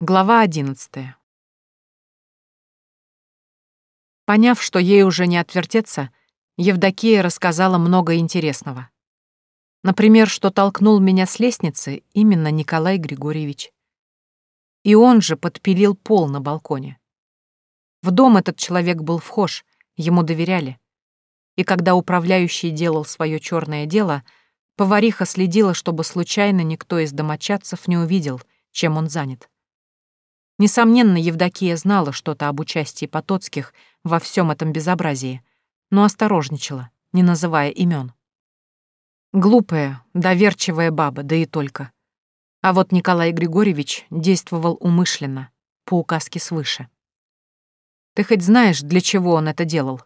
Глава одиннадцатая. Поняв, что ей уже не отвертеться, Евдокия рассказала много интересного. Например, что толкнул меня с лестницы именно Николай Григорьевич. И он же подпилил пол на балконе. В дом этот человек был вхож, ему доверяли. И когда управляющий делал свое черное дело, повариха следила, чтобы случайно никто из домочадцев не увидел, чем он занят. Несомненно, Евдокия знала что-то об участии Потоцких во всем этом безобразии, но осторожничала, не называя имен. Глупая, доверчивая баба, да и только. А вот Николай Григорьевич действовал умышленно, по указке свыше. Ты хоть знаешь, для чего он это делал?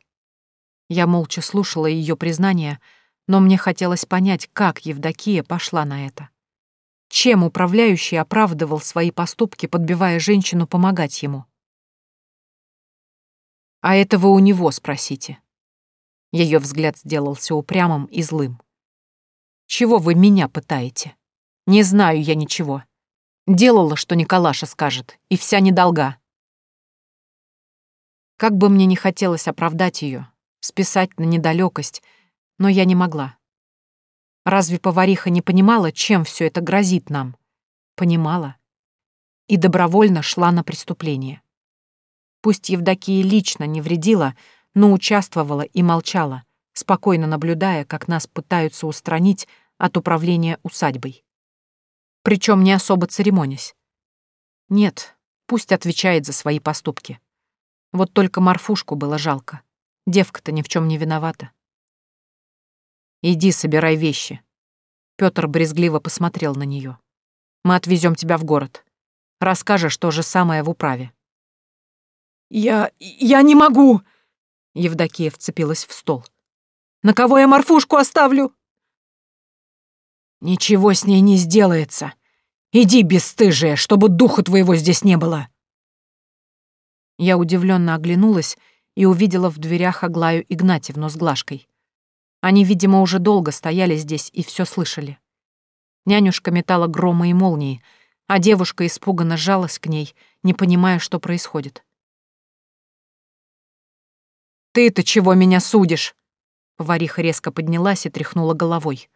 Я молча слушала ее признание, но мне хотелось понять, как Евдокия пошла на это. Чем управляющий оправдывал свои поступки, подбивая женщину помогать ему? А этого у него спросите. Ее взгляд сделался упрямым и злым. Чего вы меня пытаете? Не знаю я ничего. Делала, что Николаша скажет, и вся недолга. Как бы мне не хотелось оправдать ее, списать на недалекость, но я не могла. Разве повариха не понимала, чем все это грозит нам? Понимала. И добровольно шла на преступление. Пусть Евдокия лично не вредила, но участвовала и молчала, спокойно наблюдая, как нас пытаются устранить от управления усадьбой. Причем не особо церемонясь. Нет, пусть отвечает за свои поступки. Вот только Марфушку было жалко. Девка-то ни в чем не виновата. Иди, собирай вещи. Пётр брезгливо посмотрел на неё. Мы отвезём тебя в город. Расскажешь то же самое в управе. Я... я не могу! Евдокия вцепилась в стол. На кого я морфушку оставлю? Ничего с ней не сделается. Иди, бесстыжая, чтобы духа твоего здесь не было. Я удивленно оглянулась и увидела в дверях Аглаю Игнатьевну с Глашкой. Они, видимо, уже долго стояли здесь и все слышали. Нянюшка метала громы и молнии, а девушка испуганно жалась к ней, не понимая, что происходит. «Ты-то чего меня судишь?» Повариха резко поднялась и тряхнула головой.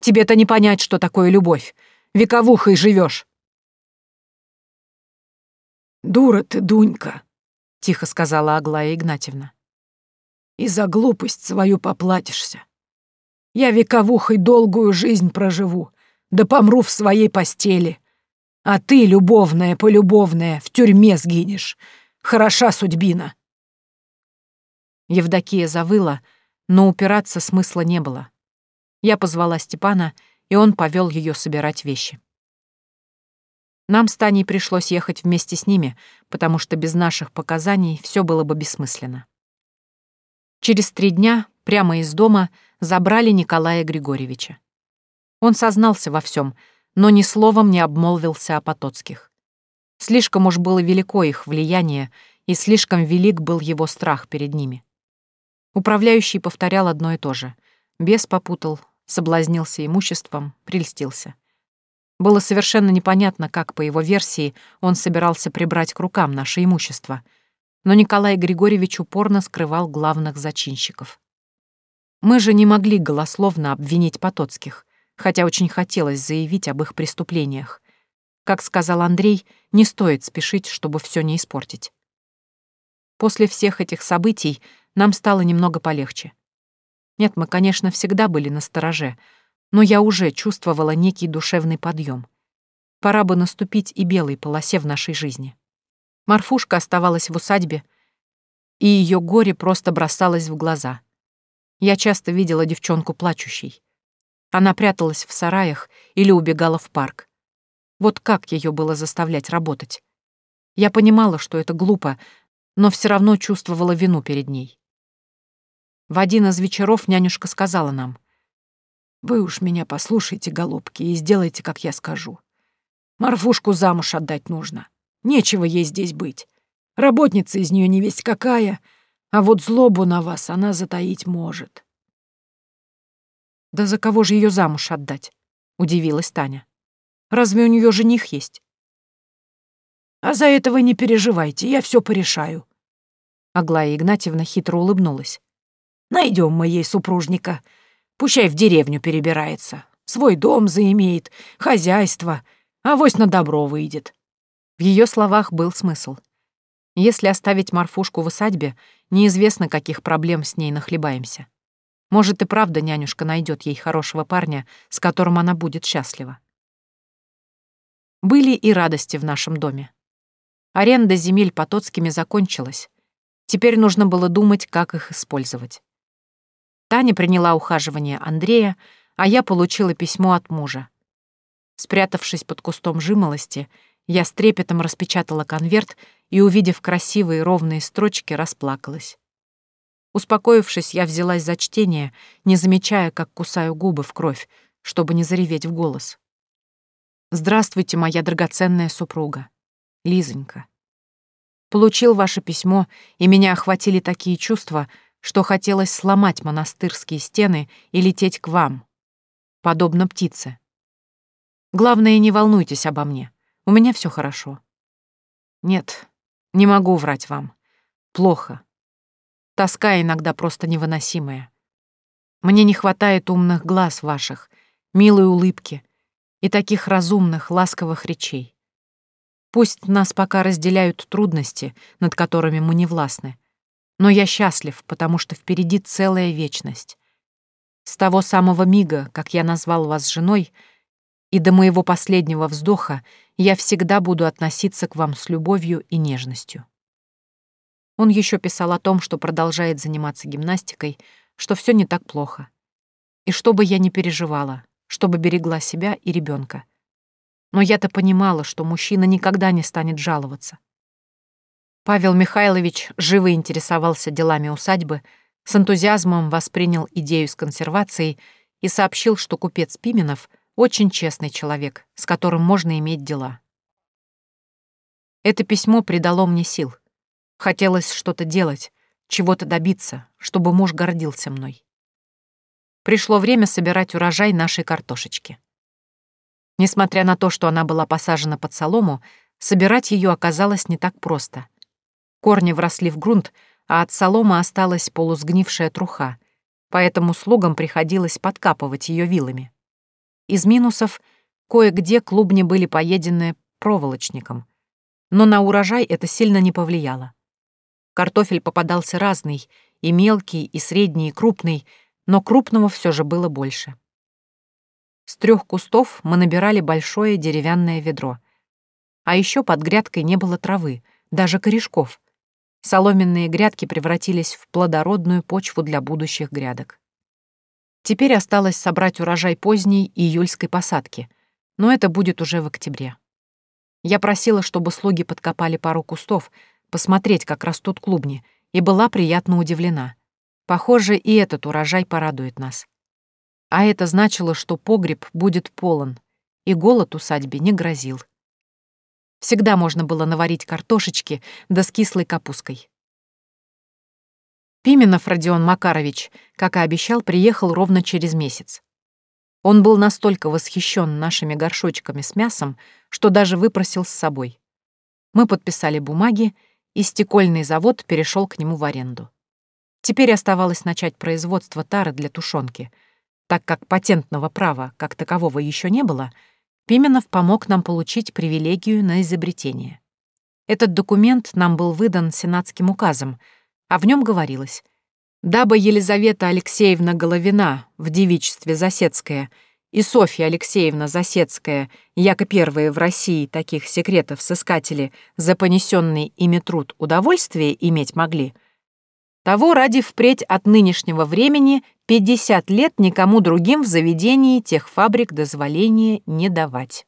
«Тебе-то не понять, что такое любовь. Вековухой живешь. «Дура ты, Дунька», — тихо сказала Аглая Игнатьевна и за глупость свою поплатишься. Я вековухой долгую жизнь проживу, да помру в своей постели. А ты, любовная, полюбовная, в тюрьме сгинешь. Хороша судьбина. Евдокия завыла, но упираться смысла не было. Я позвала Степана, и он повел ее собирать вещи. Нам с Таней пришлось ехать вместе с ними, потому что без наших показаний все было бы бессмысленно. Через три дня прямо из дома забрали Николая Григорьевича. Он сознался во всем, но ни словом не обмолвился о Потоцких. Слишком уж было велико их влияние, и слишком велик был его страх перед ними. Управляющий повторял одно и то же. Бес попутал, соблазнился имуществом, прельстился. Было совершенно непонятно, как, по его версии, он собирался прибрать к рукам наше имущество — но Николай Григорьевич упорно скрывал главных зачинщиков. Мы же не могли голословно обвинить Потоцких, хотя очень хотелось заявить об их преступлениях. Как сказал Андрей, не стоит спешить, чтобы все не испортить. После всех этих событий нам стало немного полегче. Нет, мы, конечно, всегда были на стороже, но я уже чувствовала некий душевный подъем. Пора бы наступить и белой полосе в нашей жизни. Марфушка оставалась в усадьбе, и ее горе просто бросалось в глаза. Я часто видела девчонку плачущей. Она пряталась в сараях или убегала в парк. Вот как ее было заставлять работать? Я понимала, что это глупо, но все равно чувствовала вину перед ней. В один из вечеров нянюшка сказала нам, «Вы уж меня послушайте, голубки, и сделайте, как я скажу. Марфушку замуж отдать нужно. Нечего ей здесь быть. Работница из нее не весть какая, а вот злобу на вас она затаить может. «Да за кого же ее замуж отдать?» — удивилась Таня. «Разве у нее жених есть?» А за это вы не переживайте, я все порешаю. Аглая Игнатьевна хитро улыбнулась. Найдем мы ей супружника. Пущай в деревню перебирается. Свой дом заимеет, хозяйство. Авось на добро выйдет. В ее словах был смысл. Если оставить Марфушку в усадьбе, неизвестно, каких проблем с ней нахлебаемся. Может, и правда нянюшка найдет ей хорошего парня, с которым она будет счастлива. Были и радости в нашем доме. Аренда земель Потоцкими закончилась. Теперь нужно было думать, как их использовать. Таня приняла ухаживание Андрея, а я получила письмо от мужа. Спрятавшись под кустом жимолости, я с трепетом распечатала конверт и, увидев красивые ровные строчки, расплакалась. Успокоившись, я взялась за чтение, не замечая, как кусаю губы в кровь, чтобы не зареветь в голос. «Здравствуйте, моя драгоценная супруга. Лизонька. Получил ваше письмо, и меня охватили такие чувства, что хотелось сломать монастырские стены и лететь к вам, подобно птице. Главное, не волнуйтесь обо мне. У меня все хорошо. Нет, не могу врать вам. Плохо. Тоска иногда просто невыносимая. Мне не хватает умных глаз ваших, милой улыбки и таких разумных, ласковых речей. Пусть нас пока разделяют трудности, над которыми мы не властны, но я счастлив, потому что впереди целая вечность. С того самого мига, как я назвал вас женой, и до моего последнего вздоха я всегда буду относиться к вам с любовью и нежностью. Он еще писал о том, что продолжает заниматься гимнастикой, что все не так плохо. И чтобы я не переживала, чтобы берегла себя и ребенка. Но я-то понимала, что мужчина никогда не станет жаловаться. Павел Михайлович живо интересовался делами усадьбы, с энтузиазмом воспринял идею с консервацией и сообщил, что купец Пименов очень честный человек, с которым можно иметь дела. Это письмо придало мне сил. Хотелось что-то делать, чего-то добиться, чтобы муж гордился мной. Пришло время собирать урожай нашей картошечки. Несмотря на то, что она была посажена под солому, собирать ее оказалось не так просто. Корни вросли в грунт, а от соломы осталась полусгнившая труха, поэтому слугам приходилось подкапывать ее вилами. Из минусов кое-где клубни были поедены проволочником, но на урожай это сильно не повлияло. Картофель попадался разный, и мелкий, и средний, и крупный, но крупного все же было больше. С трех кустов мы набирали большое деревянное ведро. А еще под грядкой не было травы, даже корешков. Соломенные грядки превратились в плодородную почву для будущих грядок. Теперь осталось собрать урожай поздней июльской посадки, но это будет уже в октябре. Я просила, чтобы слуги подкопали пару кустов, посмотреть, как растут клубни, и была приятно удивлена. Похоже, и этот урожай порадует нас. А это значило, что погреб будет полон, и голод усадьбе не грозил. Всегда можно было наварить картошечки да с кислой капусткой. Пименов Родион Макарович, как и обещал, приехал ровно через месяц. Он был настолько восхищен нашими горшочками с мясом, что даже выпросил с собой. Мы подписали бумаги, и стекольный завод перешел к нему в аренду. Теперь оставалось начать производство тары для тушенки. Так как патентного права как такового еще не было, Пименов помог нам получить привилегию на изобретение. Этот документ нам был выдан сенатским указом — а в нем говорилось «Дабы Елизавета Алексеевна Головина в девичестве Засецкая и Софья Алексеевна Засецкая, яко первые в России таких секретов сыскатели за понесенный ими труд удовольствие иметь могли, того ради впредь от нынешнего времени 50 лет никому другим в заведении тех фабрик дозволения не давать».